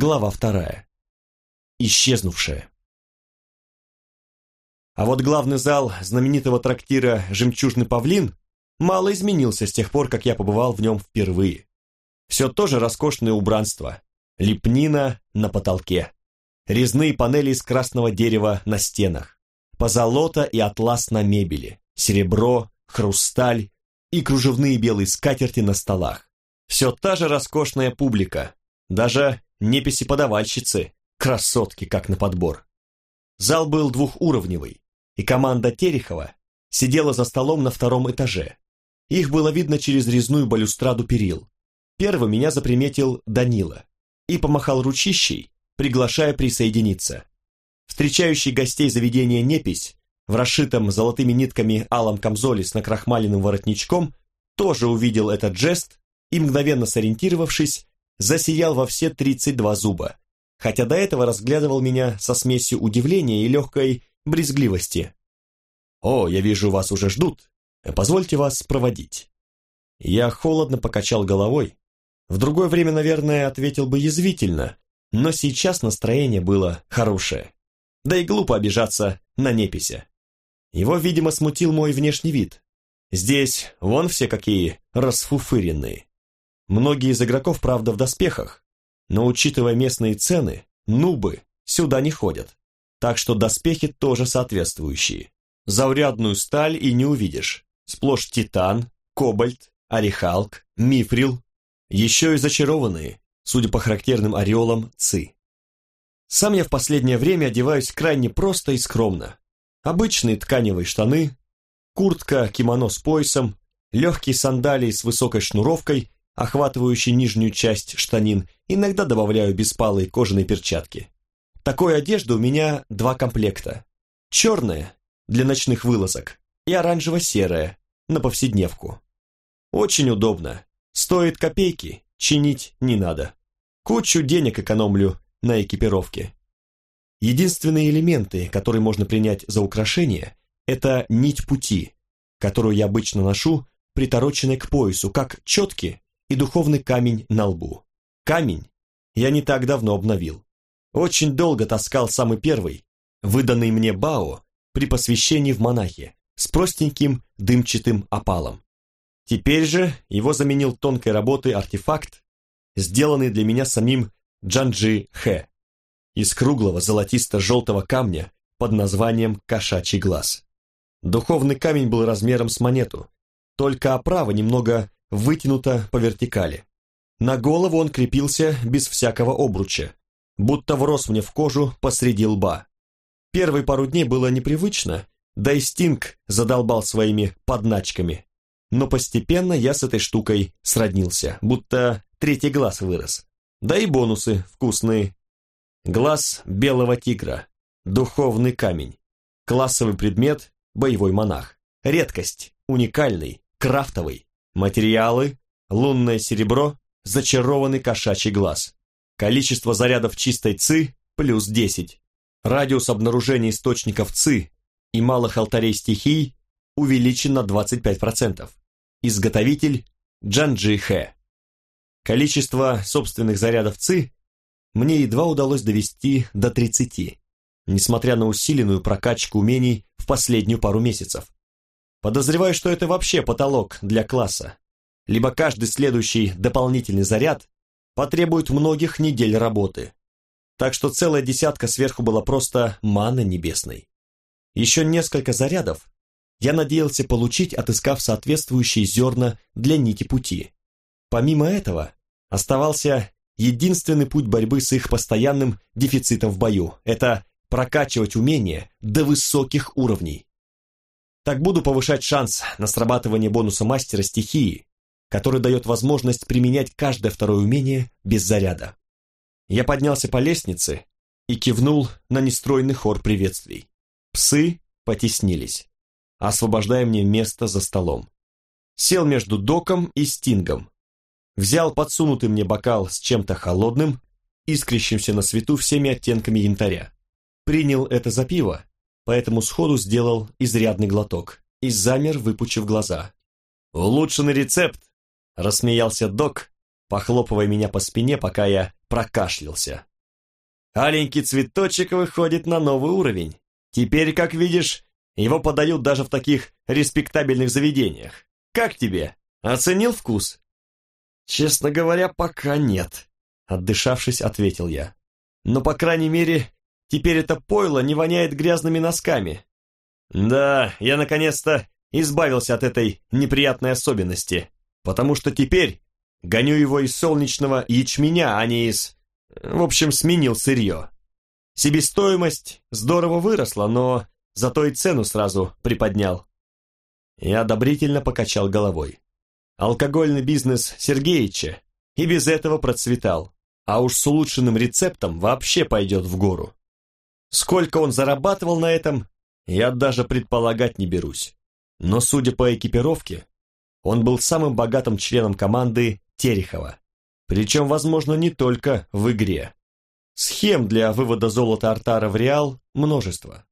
Глава вторая. Исчезнувшая. А вот главный зал знаменитого трактира «Жемчужный павлин» мало изменился с тех пор, как я побывал в нем впервые. Все то же роскошное убранство, лепнина на потолке, резные панели из красного дерева на стенах, позолота и атлас на мебели, серебро, хрусталь и кружевные белые скатерти на столах. Все та же роскошная публика, даже неписи-подавальщицы, красотки как на подбор. Зал был двухуровневый, и команда Терехова сидела за столом на втором этаже. Их было видно через резную балюстраду перил. Первым меня заприметил Данила и помахал ручищей, приглашая присоединиться. Встречающий гостей заведения Непись в расшитом золотыми нитками алом камзоле с накрахмаленным воротничком тоже увидел этот жест и, мгновенно сориентировавшись, засиял во все 32 зуба, хотя до этого разглядывал меня со смесью удивления и легкой брезгливости. «О, я вижу, вас уже ждут. Позвольте вас проводить». Я холодно покачал головой. В другое время, наверное, ответил бы язвительно, но сейчас настроение было хорошее. Да и глупо обижаться на непися. Его, видимо, смутил мой внешний вид. Здесь вон все какие расфуфыренные. Многие из игроков, правда, в доспехах, но учитывая местные цены, нубы сюда не ходят. Так что доспехи тоже соответствующие. Заурядную сталь и не увидишь. Сплошь титан, кобальт, орехалк, мифрил. Еще и зачарованные, судя по характерным ореолам, ци. Сам я в последнее время одеваюсь крайне просто и скромно. Обычные тканевые штаны, куртка, кимоно с поясом, легкие сандалии с высокой шнуровкой охватывающий нижнюю часть штанин, иногда добавляю беспалые кожаные перчатки. Такой одежды у меня два комплекта. Черная, для ночных вылазок, и оранжево-серая, на повседневку. Очень удобно. Стоит копейки, чинить не надо. Кучу денег экономлю на экипировке. Единственные элементы, которые можно принять за украшение, это нить пути, которую я обычно ношу, притороченной к поясу, как четки и духовный камень на лбу. Камень я не так давно обновил. Очень долго таскал самый первый, выданный мне Бао при посвящении в монахи, с простеньким дымчатым опалом. Теперь же его заменил тонкой работой артефакт, сделанный для меня самим Джанджи Хэ, из круглого золотисто-желтого камня под названием «Кошачий глаз». Духовный камень был размером с монету, только оправа немного вытянуто по вертикали. На голову он крепился без всякого обруча, будто врос мне в кожу посреди лба. Первые пару дней было непривычно, да и Стинг задолбал своими подначками. Но постепенно я с этой штукой сроднился, будто третий глаз вырос. Да и бонусы вкусные. Глаз белого тигра, духовный камень, классовый предмет, боевой монах. Редкость, уникальный, крафтовый, Материалы, лунное серебро, зачарованный кошачий глаз. Количество зарядов чистой ЦИ плюс 10. Радиус обнаружения источников ЦИ и малых алтарей стихий увеличен на 25%. Изготовитель Джанджи Хэ. Количество собственных зарядов ЦИ мне едва удалось довести до 30, несмотря на усиленную прокачку умений в последнюю пару месяцев. Подозреваю, что это вообще потолок для класса. Либо каждый следующий дополнительный заряд потребует многих недель работы. Так что целая десятка сверху была просто маны небесной. Еще несколько зарядов я надеялся получить, отыскав соответствующие зерна для нити пути. Помимо этого, оставался единственный путь борьбы с их постоянным дефицитом в бою – это прокачивать умения до высоких уровней. Так буду повышать шанс на срабатывание бонуса мастера стихии, который дает возможность применять каждое второе умение без заряда. Я поднялся по лестнице и кивнул на нестройный хор приветствий. Псы потеснились, освобождая мне место за столом. Сел между доком и стингом. Взял подсунутый мне бокал с чем-то холодным, искрящимся на свету всеми оттенками янтаря. Принял это за пиво поэтому сходу сделал изрядный глоток и замер, выпучив глаза. «Улучшенный рецепт!» – рассмеялся док, похлопывая меня по спине, пока я прокашлялся. Аленький цветочек выходит на новый уровень. Теперь, как видишь, его подают даже в таких респектабельных заведениях. Как тебе? Оценил вкус? Честно говоря, пока нет, отдышавшись, ответил я. Но, по крайней мере, теперь это пойло не воняет грязными носками. Да, я наконец-то избавился от этой неприятной особенности, потому что теперь гоню его из солнечного ячменя, а не из... В общем, сменил сырье. Себестоимость здорово выросла, но зато и цену сразу приподнял. Я одобрительно покачал головой. Алкогольный бизнес Сергеича и без этого процветал, а уж с улучшенным рецептом вообще пойдет в гору. Сколько он зарабатывал на этом, я даже предполагать не берусь. Но судя по экипировке, он был самым богатым членом команды Терехова. Причем, возможно, не только в игре. Схем для вывода золота Артара в Реал множество.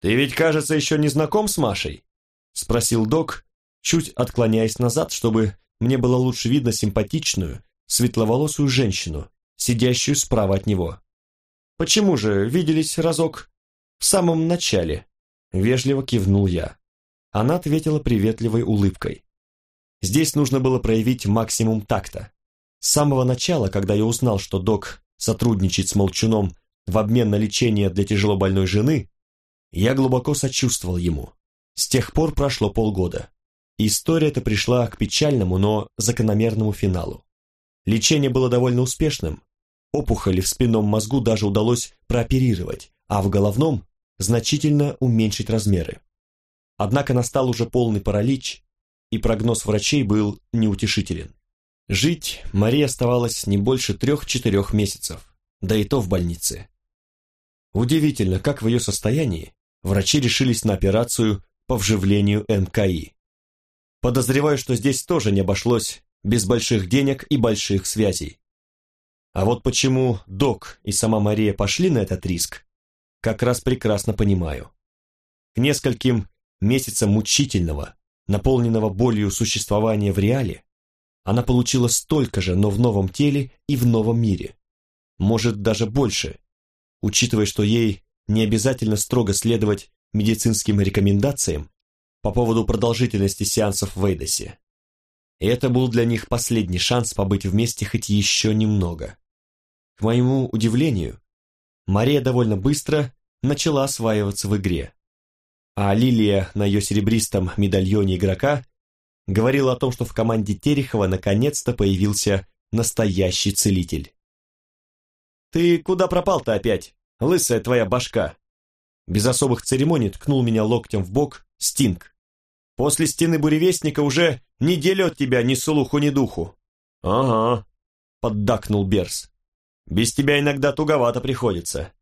«Ты ведь, кажется, еще не знаком с Машей?» — спросил док, чуть отклоняясь назад, чтобы мне было лучше видно симпатичную, светловолосую женщину, сидящую справа от него. «Почему же, виделись разок?» «В самом начале», — вежливо кивнул я. Она ответила приветливой улыбкой. Здесь нужно было проявить максимум такта. С самого начала, когда я узнал, что док сотрудничать с Молчуном в обмен на лечение для тяжело больной жены, я глубоко сочувствовал ему. С тех пор прошло полгода. История эта пришла к печальному, но закономерному финалу. Лечение было довольно успешным. Опухоли в спинном мозгу даже удалось прооперировать, а в головном значительно уменьшить размеры. Однако настал уже полный паралич, и прогноз врачей был неутешителен. Жить Мария оставалась не больше трех-четырех месяцев, да и то в больнице. Удивительно, как в ее состоянии врачи решились на операцию по вживлению НКИ. Подозреваю, что здесь тоже не обошлось без больших денег и больших связей. А вот почему док и сама Мария пошли на этот риск, как раз прекрасно понимаю. К нескольким месяцам мучительного, наполненного болью существования в реале, она получила столько же, но в новом теле и в новом мире. Может, даже больше, учитывая, что ей не обязательно строго следовать медицинским рекомендациям по поводу продолжительности сеансов в Эйдосе. И это был для них последний шанс побыть вместе хоть еще немного. К моему удивлению, Мария довольно быстро начала осваиваться в игре, а лилия на ее серебристом медальоне игрока говорил о том, что в команде Терехова наконец-то появился настоящий целитель. «Ты куда пропал-то опять, лысая твоя башка?» Без особых церемоний ткнул меня локтем в бок Стинг. «После стены буревестника уже неделю от тебя ни слуху, ни духу». «Ага», — поддакнул Берс. «Без тебя иногда туговато приходится».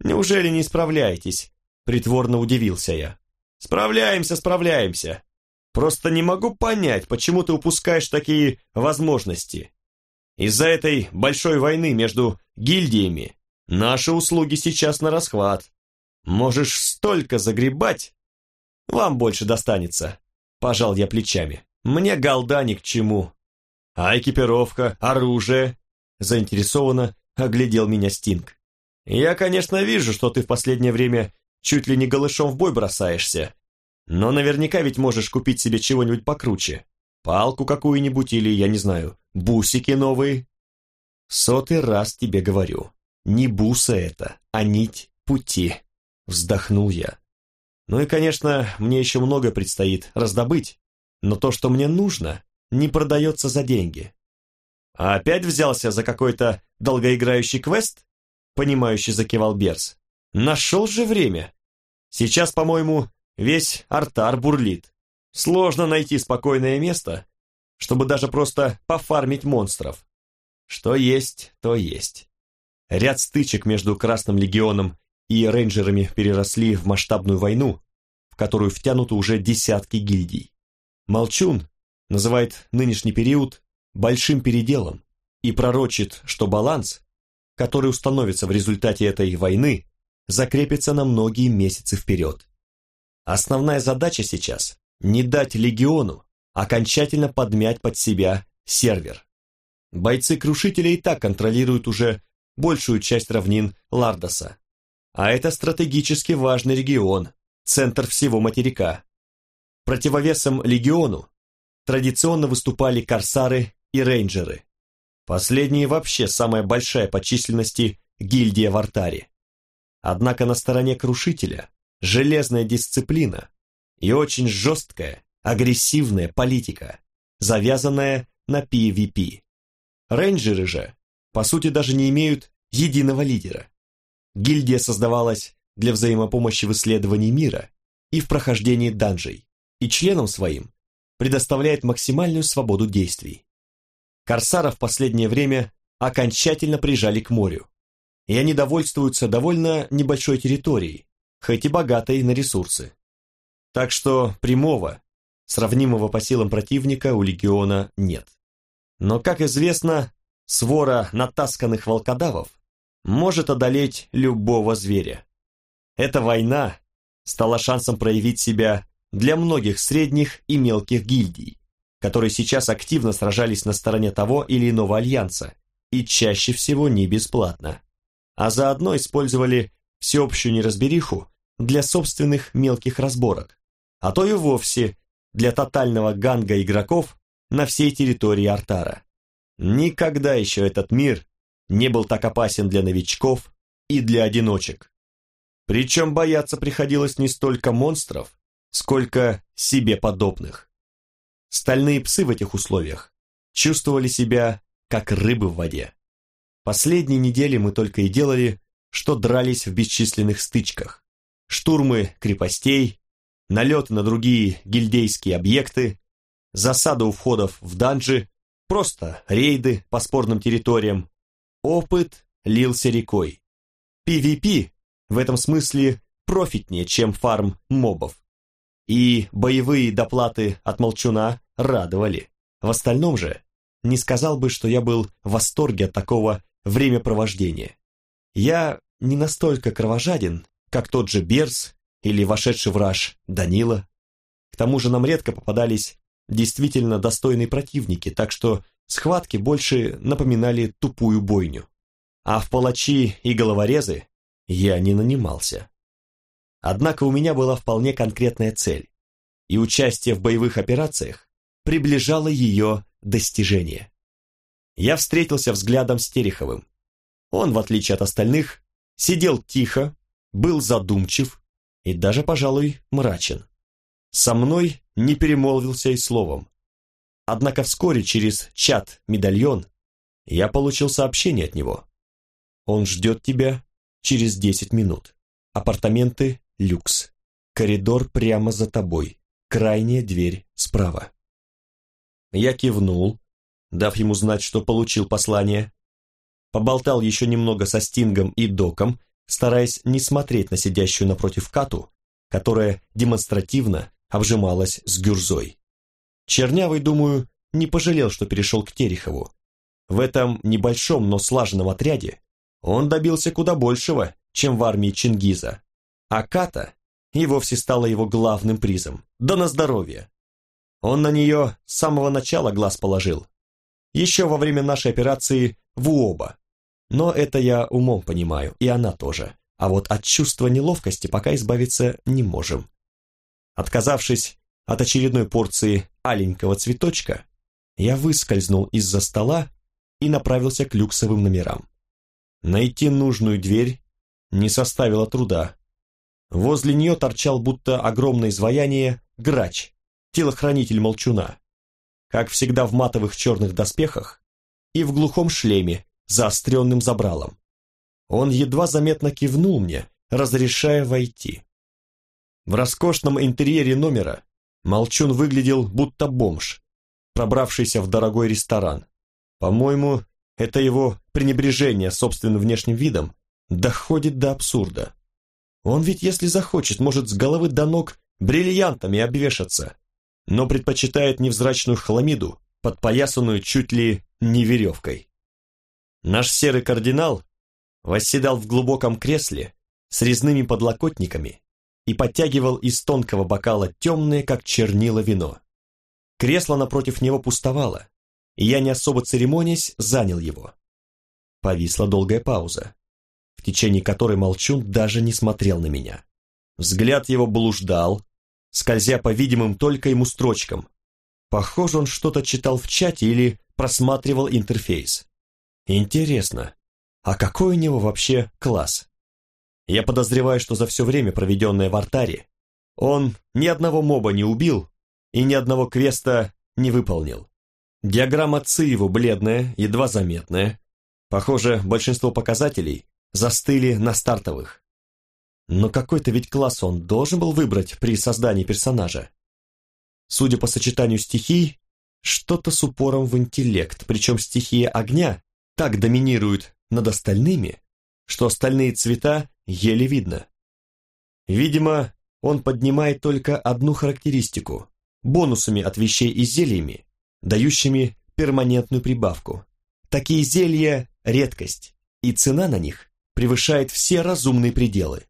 «Неужели не справляетесь?» — притворно удивился я. «Справляемся, справляемся. Просто не могу понять, почему ты упускаешь такие возможности. Из-за этой большой войны между гильдиями наши услуги сейчас на расхват. Можешь столько загребать, вам больше достанется. Пожал я плечами. Мне голда ни к чему. А экипировка, оружие? Заинтересованно оглядел меня Стинг. Я, конечно, вижу, что ты в последнее время чуть ли не голышом в бой бросаешься, но наверняка ведь можешь купить себе чего-нибудь покруче. Палку какую-нибудь или, я не знаю, бусики новые. Сотый раз тебе говорю, не буса это, а нить пути. Вздохнул я. Ну и, конечно, мне еще много предстоит раздобыть, но то, что мне нужно, не продается за деньги. А опять взялся за какой-то долгоиграющий квест? Понимающий закивал Берс. Нашел же время. Сейчас, по-моему, Весь артар бурлит. Сложно найти спокойное место, чтобы даже просто пофармить монстров. Что есть, то есть. Ряд стычек между Красным Легионом и рейнджерами переросли в масштабную войну, в которую втянуты уже десятки гильдий. Молчун называет нынешний период большим переделом и пророчит, что баланс, который установится в результате этой войны, закрепится на многие месяцы вперед. Основная задача сейчас – не дать легиону окончательно подмять под себя сервер. Бойцы Крушителя и так контролируют уже большую часть равнин Лардоса. А это стратегически важный регион, центр всего материка. Противовесом легиону традиционно выступали корсары и рейнджеры. Последние вообще самая большая по численности гильдия в Артаре. Однако на стороне Крушителя железная дисциплина и очень жесткая, агрессивная политика, завязанная на PvP. Рейнджеры же, по сути, даже не имеют единого лидера. Гильдия создавалась для взаимопомощи в исследовании мира и в прохождении данжей, и членам своим предоставляет максимальную свободу действий. Корсаров в последнее время окончательно прижали к морю, и они довольствуются довольно небольшой территорией, хоть и богатой на ресурсы. Так что прямого, сравнимого по силам противника у легиона нет. Но, как известно, свора натасканных волкодавов может одолеть любого зверя. Эта война стала шансом проявить себя для многих средних и мелких гильдий, которые сейчас активно сражались на стороне того или иного альянса, и чаще всего не бесплатно, а заодно использовали всеобщую неразбериху для собственных мелких разборок, а то и вовсе для тотального ганга игроков на всей территории Артара. Никогда еще этот мир не был так опасен для новичков и для одиночек. Причем бояться приходилось не столько монстров, сколько себе подобных. Стальные псы в этих условиях чувствовали себя как рыбы в воде. Последние недели мы только и делали, что дрались в бесчисленных стычках. Штурмы крепостей, налеты на другие гильдейские объекты, засады у входов в данжи, просто рейды по спорным территориям. Опыт лился рекой. PvP в этом смысле профитнее, чем фарм мобов. И боевые доплаты от молчуна радовали. В остальном же не сказал бы, что я был в восторге от такого времяпровождения. Я не настолько кровожаден, как тот же Берс или вошедший в раж Данила. К тому же нам редко попадались действительно достойные противники, так что схватки больше напоминали тупую бойню. А в палачи и головорезы я не нанимался. Однако у меня была вполне конкретная цель, и участие в боевых операциях приближало ее достижение. Я встретился взглядом с Тереховым. Он, в отличие от остальных, сидел тихо, был задумчив и даже, пожалуй, мрачен. Со мной не перемолвился и словом. Однако вскоре через чат-медальон я получил сообщение от него. Он ждет тебя через 10 минут. Апартаменты люкс. Коридор прямо за тобой. Крайняя дверь справа. Я кивнул, дав ему знать, что получил послание. Поболтал еще немного со Стингом и Доком, стараясь не смотреть на сидящую напротив Кату, которая демонстративно обжималась с Гюрзой. Чернявый, думаю, не пожалел, что перешел к Терехову. В этом небольшом, но слаженном отряде он добился куда большего, чем в армии Чингиза. А Ката и вовсе стала его главным призом. Да на здоровье. Он на нее с самого начала глаз положил. Еще во время нашей операции в Уоба. Но это я умом понимаю, и она тоже. А вот от чувства неловкости пока избавиться не можем. Отказавшись от очередной порции аленького цветочка, я выскользнул из-за стола и направился к люксовым номерам. Найти нужную дверь не составило труда. Возле нее торчал будто огромное изваяние грач, телохранитель молчуна. Как всегда в матовых черных доспехах и в глухом шлеме, заостренным забралом. Он едва заметно кивнул мне, разрешая войти. В роскошном интерьере номера Молчун выглядел будто бомж, пробравшийся в дорогой ресторан. По-моему, это его пренебрежение собственным внешним видом доходит до абсурда. Он ведь, если захочет, может с головы до ног бриллиантами обвешаться, но предпочитает невзрачную хламиду, подпоясанную чуть ли не веревкой. Наш серый кардинал восседал в глубоком кресле с резными подлокотниками и подтягивал из тонкого бокала темное, как чернила, вино. Кресло напротив него пустовало, и я, не особо церемонясь, занял его. Повисла долгая пауза, в течение которой Молчун даже не смотрел на меня. Взгляд его блуждал, скользя по видимым только ему строчкам. Похоже, он что-то читал в чате или просматривал интерфейс. Интересно, а какой у него вообще класс? Я подозреваю, что за все время, проведенное в артаре, он ни одного моба не убил и ни одного квеста не выполнил. Диаграмма ЦИ его бледная, едва заметная. Похоже, большинство показателей застыли на стартовых. Но какой-то ведь класс он должен был выбрать при создании персонажа. Судя по сочетанию стихий, что-то с упором в интеллект, причем стихия огня так доминирует над остальными, что остальные цвета еле видно. Видимо, он поднимает только одну характеристику – бонусами от вещей и зельями, дающими перманентную прибавку. Такие зелья – редкость, и цена на них превышает все разумные пределы.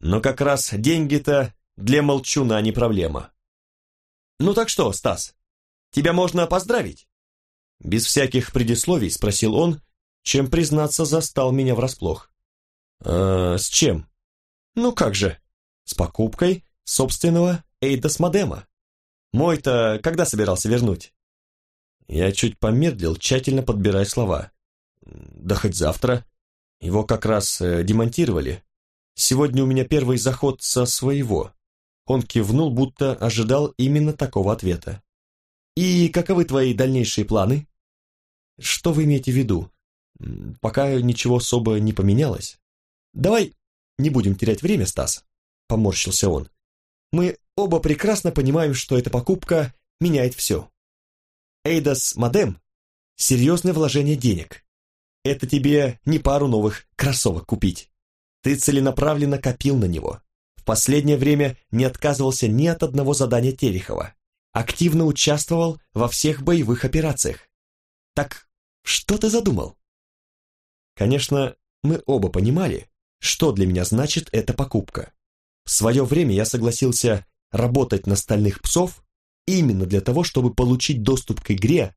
Но как раз деньги-то для молчуна не проблема. «Ну так что, Стас, тебя можно поздравить?» Без всяких предисловий спросил он, чем, признаться, застал меня врасплох. «Э, «С чем?» «Ну как же, с покупкой собственного Эйдос Модема. Мой-то когда собирался вернуть?» Я чуть помедлил, тщательно подбирая слова. «Да хоть завтра. Его как раз э, демонтировали. Сегодня у меня первый заход со своего». Он кивнул, будто ожидал именно такого ответа. «И каковы твои дальнейшие планы?» «Что вы имеете в виду? Пока ничего особо не поменялось. Давай не будем терять время, Стас», — поморщился он. «Мы оба прекрасно понимаем, что эта покупка меняет все. Эйдас Модем – серьезное вложение денег. Это тебе не пару новых кроссовок купить. Ты целенаправленно копил на него. В последнее время не отказывался ни от одного задания Терехова. Активно участвовал во всех боевых операциях. Так что ты задумал? Конечно, мы оба понимали, что для меня значит эта покупка. В свое время я согласился работать на стальных псов именно для того, чтобы получить доступ к игре,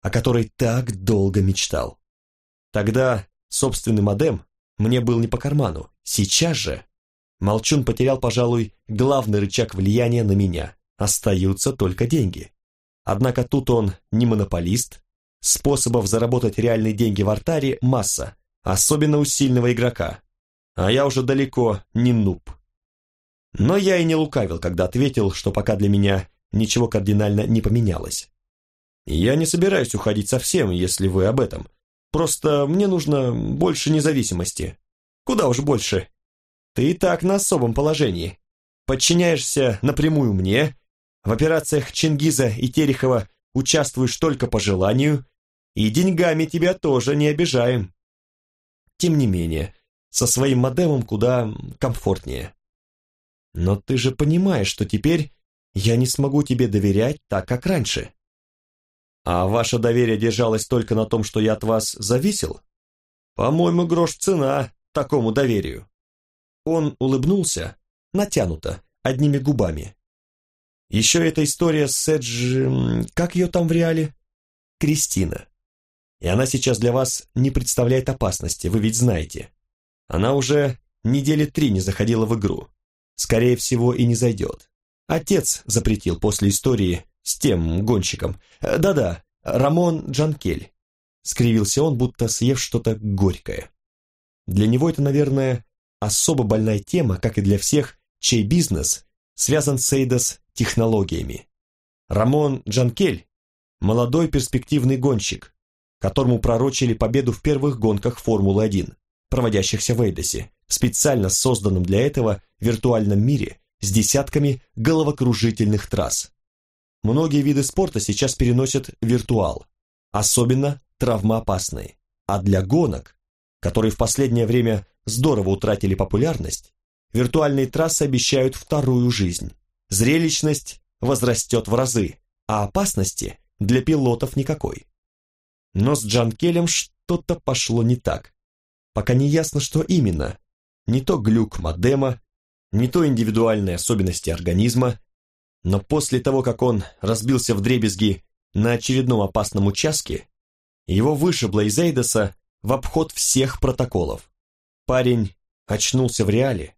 о которой так долго мечтал. Тогда собственный модем мне был не по карману. Сейчас же Молчун потерял, пожалуй, главный рычаг влияния на меня. Остаются только деньги. Однако тут он не монополист. Способов заработать реальные деньги в артаре масса, особенно у сильного игрока. А я уже далеко не нуб. Но я и не лукавил, когда ответил, что пока для меня ничего кардинально не поменялось. Я не собираюсь уходить совсем, если вы об этом. Просто мне нужно больше независимости. Куда уж больше. Ты и так на особом положении. Подчиняешься напрямую мне, в операциях Чингиза и Терехова участвуешь только по желанию, и деньгами тебя тоже не обижаем. Тем не менее, со своим модемом куда комфортнее. Но ты же понимаешь, что теперь я не смогу тебе доверять так, как раньше. А ваше доверие держалось только на том, что я от вас зависел? По-моему, грош цена такому доверию. Он улыбнулся, натянуто, одними губами. Еще эта история с Эдж... Как ее там в реале? Кристина. И она сейчас для вас не представляет опасности, вы ведь знаете. Она уже недели три не заходила в игру. Скорее всего, и не зайдет. Отец запретил после истории с тем гонщиком. Э, да-да, Рамон Джанкель. Скривился он, будто съев что-то горькое. Для него это, наверное, особо больная тема, как и для всех, чей бизнес связан с Эйдос технологиями. Рамон Джанкель – молодой перспективный гонщик, которому пророчили победу в первых гонках Формулы-1, проводящихся в Эйдосе, специально созданном для этого виртуальном мире с десятками головокружительных трасс. Многие виды спорта сейчас переносят виртуал, особенно травмоопасные. А для гонок, которые в последнее время здорово утратили популярность, виртуальные трассы обещают вторую жизнь. Зрелищность возрастет в разы, а опасности для пилотов никакой. Но с Джан Келем что-то пошло не так. Пока не ясно, что именно. Не то глюк модема, не то индивидуальные особенности организма, но после того, как он разбился в дребезги на очередном опасном участке, его вышибло из Эйдоса в обход всех протоколов. Парень очнулся в реале,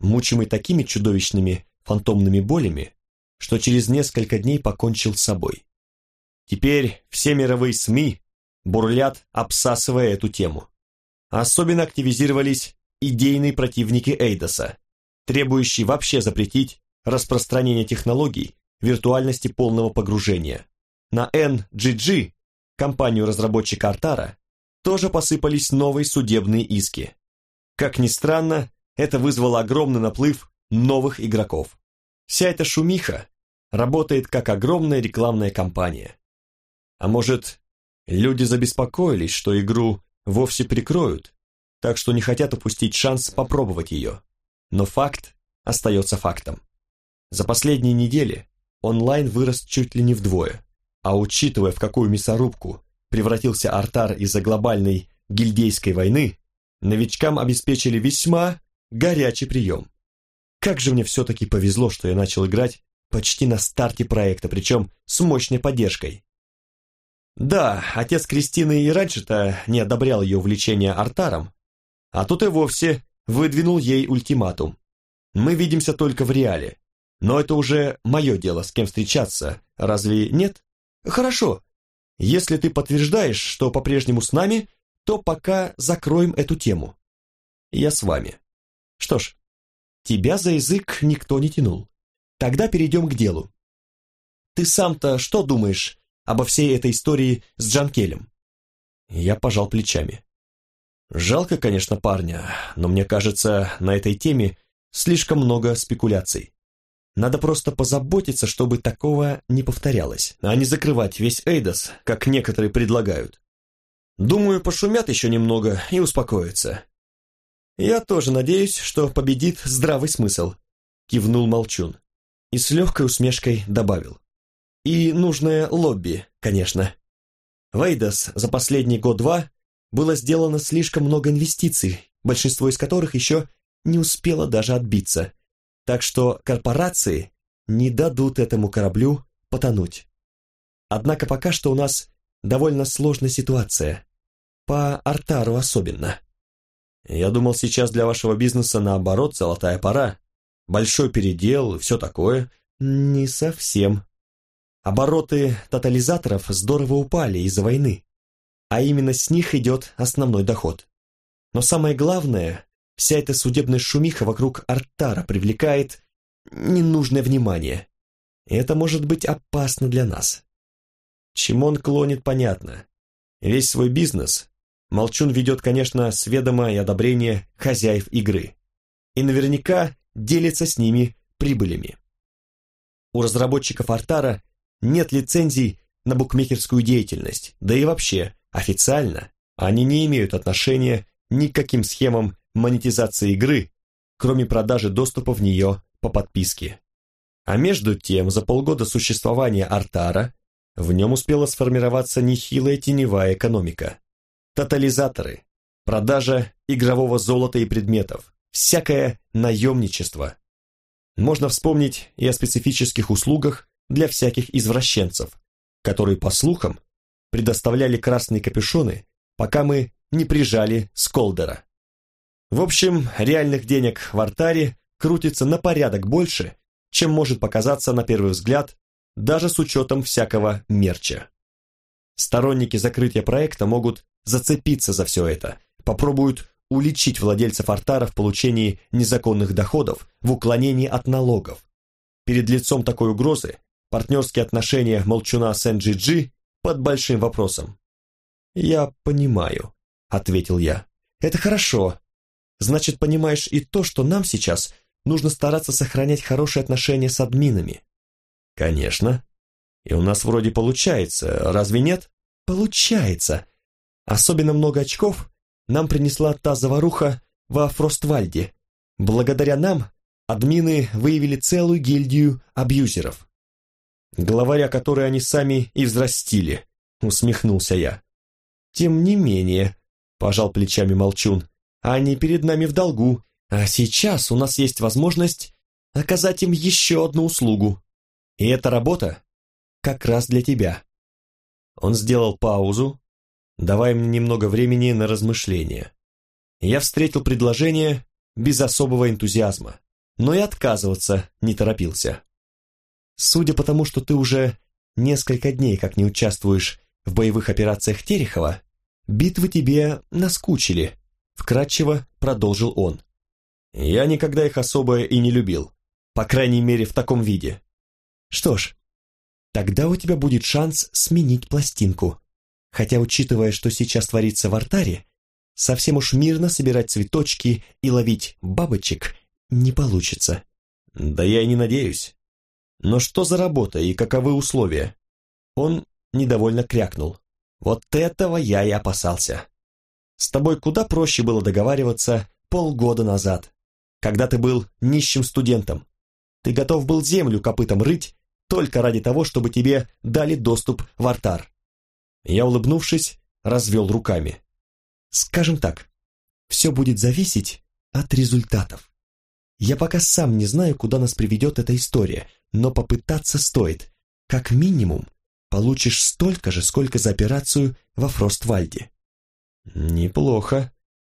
мучимый такими чудовищными фантомными болями, что через несколько дней покончил с собой. Теперь все мировые СМИ бурлят, обсасывая эту тему. Особенно активизировались идейные противники Эйдоса, требующие вообще запретить распространение технологий виртуальности полного погружения. На NGG, компанию разработчика Артара, тоже посыпались новые судебные иски. Как ни странно, это вызвало огромный наплыв новых игроков. Вся эта шумиха работает как огромная рекламная кампания. А может, люди забеспокоились, что игру вовсе прикроют, так что не хотят упустить шанс попробовать ее. Но факт остается фактом. За последние недели онлайн вырос чуть ли не вдвое, а учитывая, в какую мясорубку превратился Артар из-за глобальной гильдейской войны, новичкам обеспечили весьма горячий прием. Как же мне все-таки повезло, что я начал играть почти на старте проекта, причем с мощной поддержкой. Да, отец Кристины и раньше-то не одобрял ее увлечение артаром, а тут и вовсе выдвинул ей ультиматум. Мы видимся только в реале, но это уже мое дело, с кем встречаться, разве нет? Хорошо, если ты подтверждаешь, что по-прежнему с нами, то пока закроем эту тему. Я с вами. Что ж, Тебя за язык никто не тянул. Тогда перейдем к делу. Ты сам-то что думаешь обо всей этой истории с Джанкелем? Я пожал плечами. Жалко, конечно, парня, но мне кажется, на этой теме слишком много спекуляций. Надо просто позаботиться, чтобы такого не повторялось, а не закрывать весь Эйдос, как некоторые предлагают. Думаю, пошумят еще немного и успокоятся. «Я тоже надеюсь, что победит здравый смысл», — кивнул Молчун. И с легкой усмешкой добавил. «И нужное лобби, конечно. В Эйдос за последний год-два было сделано слишком много инвестиций, большинство из которых еще не успело даже отбиться. Так что корпорации не дадут этому кораблю потонуть. Однако пока что у нас довольно сложная ситуация. По Артару особенно. Я думал, сейчас для вашего бизнеса наоборот золотая пора. Большой передел, все такое. Не совсем. Обороты тотализаторов здорово упали из-за войны. А именно с них идет основной доход. Но самое главное, вся эта судебная шумиха вокруг Артара привлекает ненужное внимание. Это может быть опасно для нас. Чему он клонит, понятно. Весь свой бизнес Молчун ведет, конечно, с ведома и одобрения хозяев игры. И наверняка делится с ними прибылями. У разработчиков Артара нет лицензий на букмекерскую деятельность, да и вообще, официально, они не имеют отношения ни к каким схемам монетизации игры, кроме продажи доступа в нее по подписке. А между тем, за полгода существования Артара в нем успела сформироваться нехилая теневая экономика тотализаторы, продажа игрового золота и предметов, всякое наемничество. Можно вспомнить и о специфических услугах для всяких извращенцев, которые, по слухам, предоставляли красные капюшоны, пока мы не прижали Сколдера. В общем, реальных денег в артаре крутится на порядок больше, чем может показаться на первый взгляд, даже с учетом всякого мерча. Сторонники закрытия проекта могут зацепиться за все это, попробуют уличить владельцев артара в получении незаконных доходов, в уклонении от налогов. Перед лицом такой угрозы партнерские отношения Молчуна с NGG под большим вопросом. «Я понимаю», — ответил я. «Это хорошо. Значит, понимаешь и то, что нам сейчас нужно стараться сохранять хорошие отношения с админами». «Конечно. И у нас вроде получается, разве нет?» «Получается», Особенно много очков нам принесла та заваруха во Фроствальде. Благодаря нам админы выявили целую гильдию абьюзеров. Главаря, который они сами и взрастили, усмехнулся я. Тем не менее, пожал плечами Молчун, они перед нами в долгу, а сейчас у нас есть возможность оказать им еще одну услугу. И эта работа как раз для тебя. Он сделал паузу, давая мне немного времени на размышление. Я встретил предложение без особого энтузиазма, но и отказываться не торопился. Судя по тому, что ты уже несколько дней как не участвуешь в боевых операциях Терехова, битвы тебе наскучили, вкратчиво продолжил он. Я никогда их особо и не любил, по крайней мере в таком виде. Что ж, тогда у тебя будет шанс сменить пластинку, хотя, учитывая, что сейчас творится в артаре, совсем уж мирно собирать цветочки и ловить бабочек не получится. Да я и не надеюсь. Но что за работа и каковы условия? Он недовольно крякнул. Вот этого я и опасался. С тобой куда проще было договариваться полгода назад, когда ты был нищим студентом. Ты готов был землю копытом рыть только ради того, чтобы тебе дали доступ в артар. Я, улыбнувшись, развел руками. Скажем так, все будет зависеть от результатов. Я пока сам не знаю, куда нас приведет эта история, но попытаться стоит. Как минимум, получишь столько же, сколько за операцию во Фроствальде. Неплохо.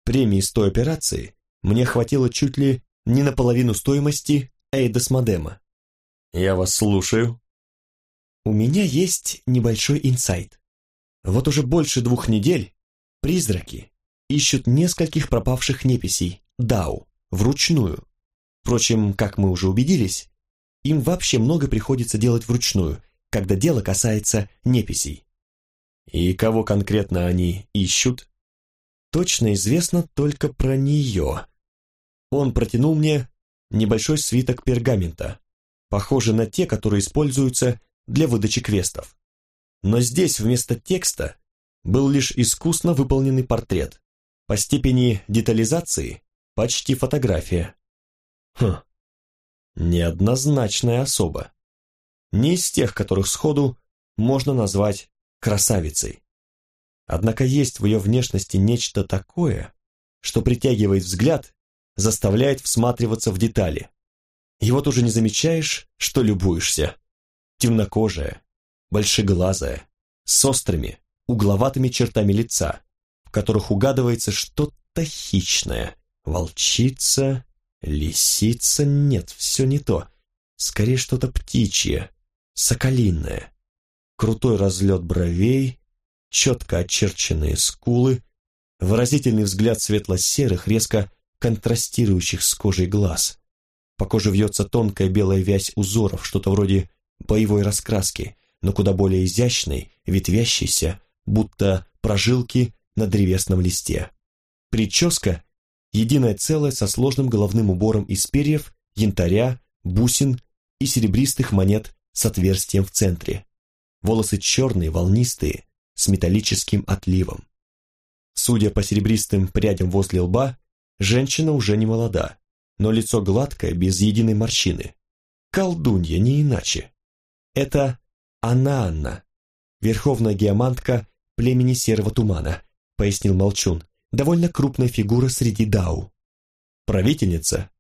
Премии с той операции мне хватило чуть ли не наполовину стоимости Эйдас Модема. Я вас слушаю. У меня есть небольшой инсайт. Вот уже больше двух недель призраки ищут нескольких пропавших неписей, Дау, вручную. Впрочем, как мы уже убедились, им вообще много приходится делать вручную, когда дело касается неписей. И кого конкретно они ищут? Точно известно только про нее. Он протянул мне небольшой свиток пергамента, похожий на те, которые используются для выдачи квестов. Но здесь вместо текста был лишь искусно выполненный портрет. По степени детализации почти фотография. Хм, неоднозначная особа. Не из тех, которых сходу можно назвать красавицей. Однако есть в ее внешности нечто такое, что притягивает взгляд, заставляет всматриваться в детали. И вот уже не замечаешь, что любуешься. Темнокожая, большеглазая, с острыми, угловатыми чертами лица, в которых угадывается что-то хищное. Волчица, лисица, нет, все не то. Скорее что-то птичье, соколиное. Крутой разлет бровей, четко очерченные скулы, выразительный взгляд светло-серых, резко контрастирующих с кожей глаз. По коже вьется тонкая белая вязь узоров, что-то вроде боевой раскраски, но куда более изящной, ветвящейся, будто прожилки на древесном листе. Прическа – единое целое со сложным головным убором из перьев, янтаря, бусин и серебристых монет с отверстием в центре. Волосы черные, волнистые, с металлическим отливом. Судя по серебристым прядям возле лба, женщина уже не молода, но лицо гладкое, без единой морщины. Колдунья, не иначе. Это Анаанна, верховная геомантка племени Серого Тумана, пояснил Молчун, довольно крупная фигура среди дау. Правительница?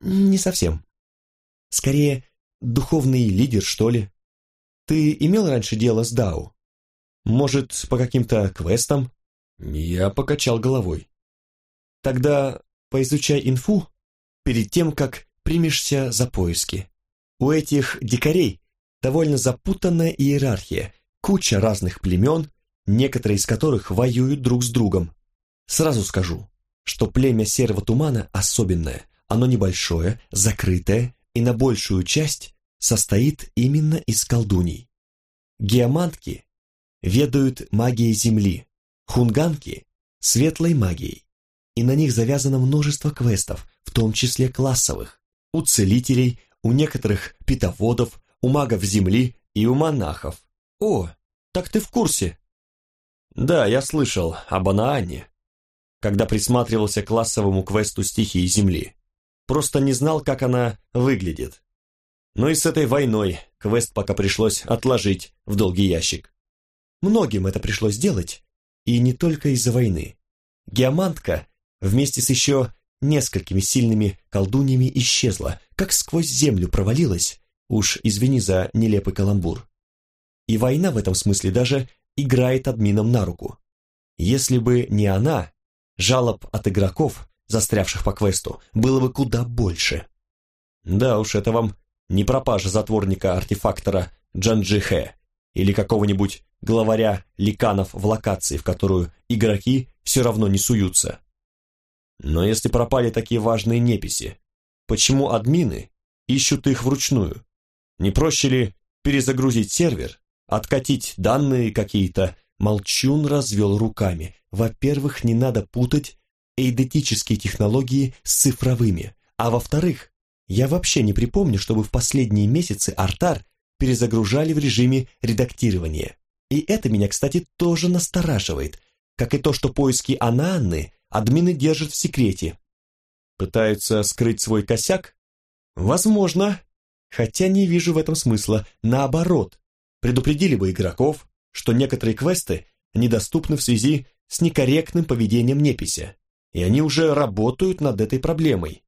Не совсем. Скорее, духовный лидер, что ли. Ты имел раньше дело с дау? Может, по каким-то квестам? Я покачал головой. Тогда поизучай инфу перед тем, как примешься за поиски. У этих дикарей довольно запутанная иерархия, куча разных племен, некоторые из которых воюют друг с другом. Сразу скажу, что племя серого тумана особенное, оно небольшое, закрытое и на большую часть состоит именно из колдуний. Геомантки ведают магией земли, хунганки – светлой магией, и на них завязано множество квестов, в том числе классовых, у целителей, у некоторых питоводов, у магов Земли и у монахов. О, так ты в курсе? Да, я слышал об Анаане, когда присматривался к классовому квесту стихии Земли. Просто не знал, как она выглядит. Но и с этой войной квест пока пришлось отложить в долгий ящик. Многим это пришлось делать, и не только из-за войны. Геомантка вместе с еще несколькими сильными колдуньями исчезла, как сквозь землю провалилась Уж извини за нелепый каламбур. И война в этом смысле даже играет админом на руку. Если бы не она, жалоб от игроков, застрявших по квесту, было бы куда больше. Да уж, это вам не пропажа затворника-артефактора Джанджихэ или какого-нибудь главаря ликанов в локации, в которую игроки все равно не суются. Но если пропали такие важные неписи, почему админы ищут их вручную? Не проще ли перезагрузить сервер, откатить данные какие-то? Молчун развел руками. Во-первых, не надо путать эйдетические технологии с цифровыми, а во-вторых, я вообще не припомню, чтобы в последние месяцы Артар перезагружали в режиме редактирования. И это меня, кстати, тоже настораживает, как и то, что поиски Анаанны админы держат в секрете. Пытаются скрыть свой косяк? Возможно, хотя не вижу в этом смысла. Наоборот, предупредили бы игроков, что некоторые квесты недоступны в связи с некорректным поведением непися, и они уже работают над этой проблемой.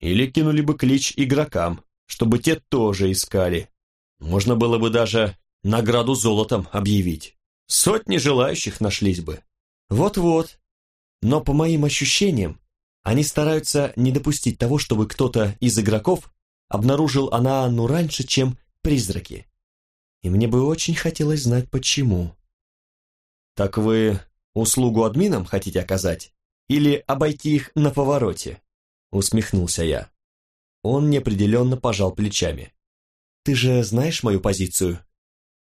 Или кинули бы клич игрокам, чтобы те тоже искали. Можно было бы даже награду золотом объявить. Сотни желающих нашлись бы. Вот-вот. Но по моим ощущениям, они стараются не допустить того, чтобы кто-то из игроков обнаружил Анаанну раньше, чем призраки. И мне бы очень хотелось знать, почему. Так вы услугу админам хотите оказать? Или обойти их на повороте? Усмехнулся я. Он неопределенно пожал плечами. Ты же знаешь мою позицию?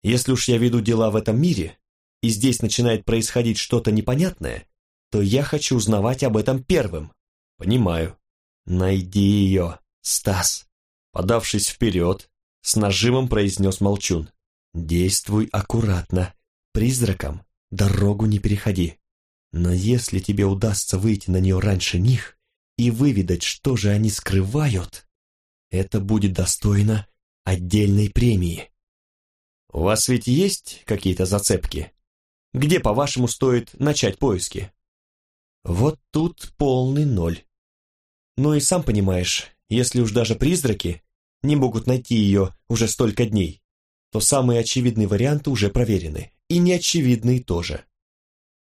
Если уж я веду дела в этом мире, и здесь начинает происходить что-то непонятное, то я хочу узнавать об этом первым. Понимаю. Найди ее, Стас. Подавшись вперед, с нажимом произнес Молчун. Действуй аккуратно. Призракам дорогу не переходи. Но если тебе удастся выйти на нее раньше них и выведать, что же они скрывают, это будет достойно отдельной премии. У вас ведь есть какие-то зацепки? Где, по-вашему, стоит начать поиски? Вот тут полный ноль. Ну и сам понимаешь, если уж даже призраки не могут найти ее уже столько дней, то самые очевидные варианты уже проверены, и неочевидные тоже.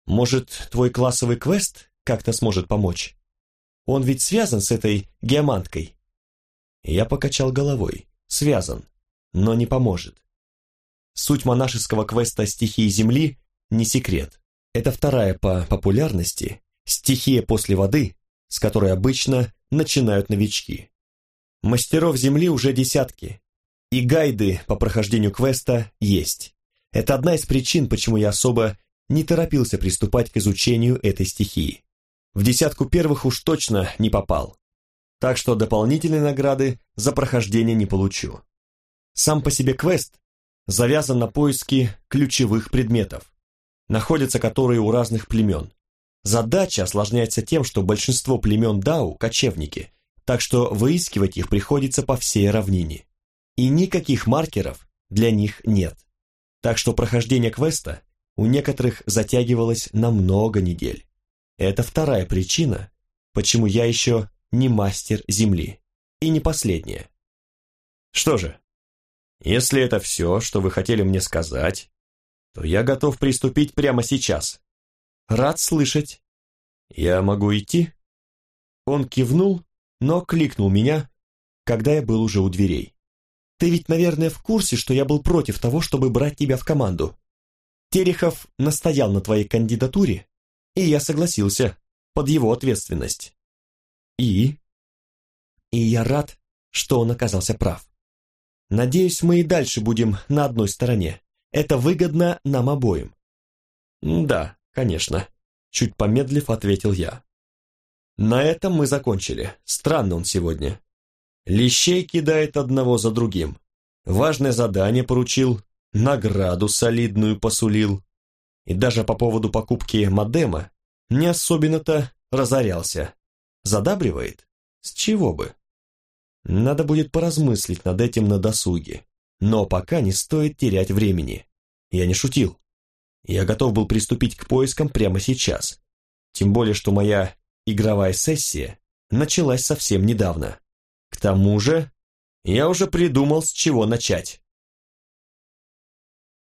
Может, твой классовый квест как-то сможет помочь? Он ведь связан с этой геоманткой. Я покачал головой. Связан, но не поможет. Суть монашеского квеста «Стихии Земли» не секрет. Это вторая по популярности стихия после воды, с которой обычно начинают новички. Мастеров Земли уже десятки, и гайды по прохождению квеста есть. Это одна из причин, почему я особо не торопился приступать к изучению этой стихии. В десятку первых уж точно не попал. Так что дополнительной награды за прохождение не получу. Сам по себе квест завязан на поиски ключевых предметов, находятся которые у разных племен. Задача осложняется тем, что большинство племен Дау – кочевники, так что выискивать их приходится по всей равнине. И никаких маркеров для них нет. Так что прохождение квеста у некоторых затягивалось на много недель. Это вторая причина, почему я еще не мастер Земли. И не последняя. Что же, если это все, что вы хотели мне сказать, то я готов приступить прямо сейчас. Рад слышать. Я могу идти? Он кивнул, но кликнул меня, когда я был уже у дверей. Ты ведь, наверное, в курсе, что я был против того, чтобы брать тебя в команду. Терехов настоял на твоей кандидатуре, и я согласился под его ответственность. И? И я рад, что он оказался прав. Надеюсь, мы и дальше будем на одной стороне. Это выгодно нам обоим. Да, конечно, чуть помедлив ответил я. На этом мы закончили. Странно он сегодня. Лещей кидает одного за другим. Важное задание поручил, награду солидную посулил. И даже по поводу покупки модема не особенно-то разорялся. Задабривает? С чего бы? Надо будет поразмыслить над этим на досуге. Но пока не стоит терять времени. Я не шутил. Я готов был приступить к поискам прямо сейчас. Тем более, что моя игровая сессия началась совсем недавно. К тому же, я уже придумал, с чего начать.